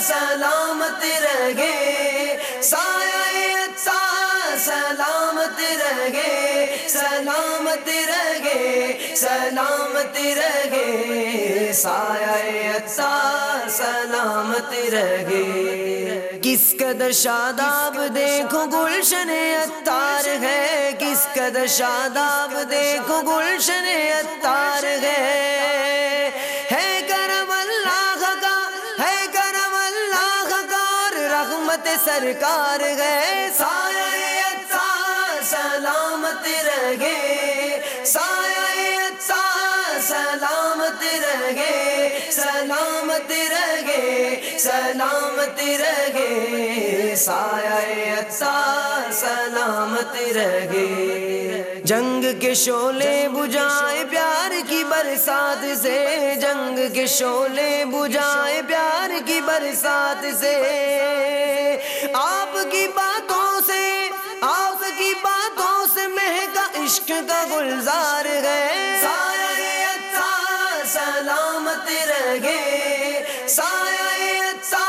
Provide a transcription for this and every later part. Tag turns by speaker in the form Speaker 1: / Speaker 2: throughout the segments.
Speaker 1: سلامت رہے۔ سایہ سلامت رہے۔ سلامت رہے سلامت رہے۔ سایہ سلامت رہے۔ کس قدر شاداب دیکھو گلشن اتار ہے۔ کس قدر شاداب دیکھو گلشن اتار ہے۔ سرکار گئے سایہ اچھا سلامت رہے۔ سایہ اچھا سلامت رہے سلامت رہے۔ سلامت رہے، سایہ اچھا سلامت رہے۔ جنگ کے شولے بجائے پیار کی برسات سے۔ جنگ کے شولے بجائے پیار کی برسات سے۔ آپ کی باتوں سے، آپ کی باتوں سے مہنگا عشق کا گلزار گئے سایہ اچھا سلامت رہے سایہ اچھا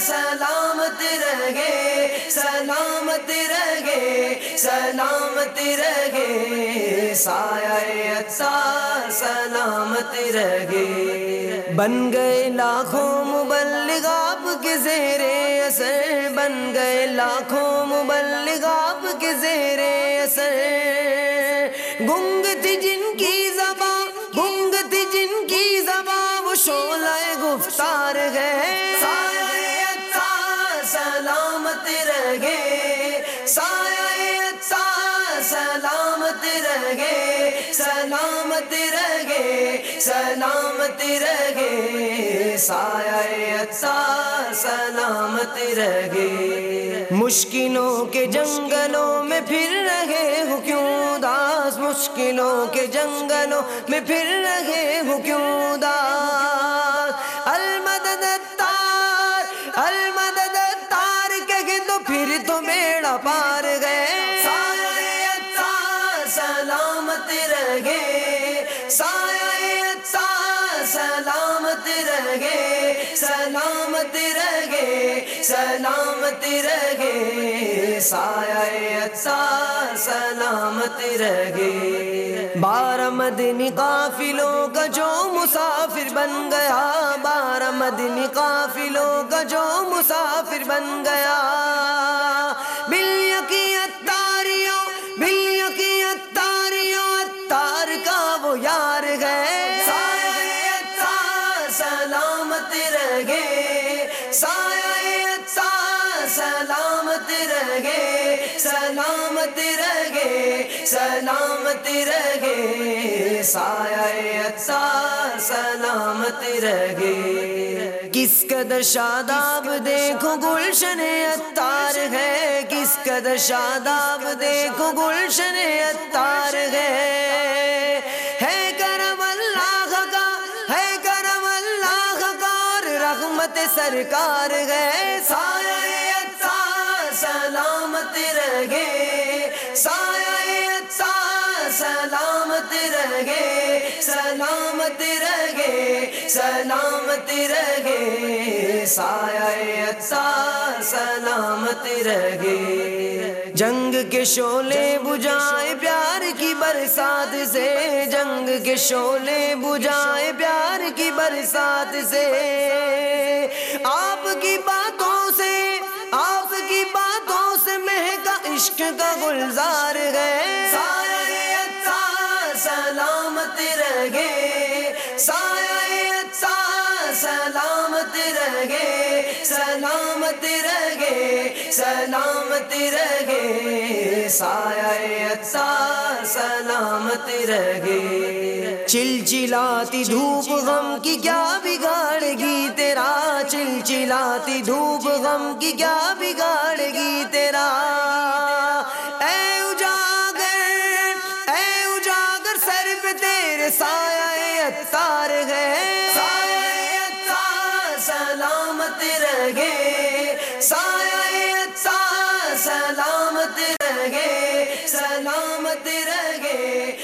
Speaker 1: سلامت رہے سلامت رہے سلامت رہے۔ سایہ اچھا سلامت رہے۔ بن گئے لاکھوں مبلغ آپ کے زیر اثر۔ بن گئے لاکھوں مبلغ آپ کے زیر اثر۔ گنگ تھی جن کی زباں رہے، سلامت رہے سلامت رہے، سایہ اچھا سلامت رہے۔ مشکلوں کے جنگلوں میں پھر رہے ہو کیوں داس؟ مشکلوں کے جنگلوں میں پھر رہے ہو کیوں داس؟ المدد تار المدد تار کہ تو پھر تو بیڑا پار گئے۔ سلامت رہے سلامت رہے سلامت رہے، سایہ سلامت رہے۔ بارہ مدنی قافلوں کا جو مسافر بن گیا، بارہ مدنی قافلوں کا جو مسافر بن گیا۔ بل یقین رہے سایہ سلامت رہے سلامت رہے سلامت رہے۔ سایہ سلامت رہے۔ کس قدر شاداب دیکھو گلشن اتار ہے، کس قدر شاداب دیکھو گلشن اتار سرکار گئے سایہ اچھا سلامت رہے۔ سایہ اچھا سلامت رہے۔ سلامت رہے سلامت رہے۔ سایہ اچھا سلامت رہے۔ جنگ کے شولے بجائے پیار کی برسات سے۔ جنگ کے شولے بجائے پیار کی برسات سے۔ کی باتوں سے، آپ کی باتوں سے مہکا عشق کا گلزار گئے سلامت گئے سارے سلامت رہے سلامت رہے سلامت رہے۔ سایہ سلامت رہے۔ چل چلاتی دھوپ غم کی کیا بگاڑ گی تیرا چل چلاتی دھوپ غم کی کیا بگاڑ گی تیرا۔ اے اجاگر اے اجاگر، سر پہ تیرے سایہ اتار گئے سلامت رہے۔ سارے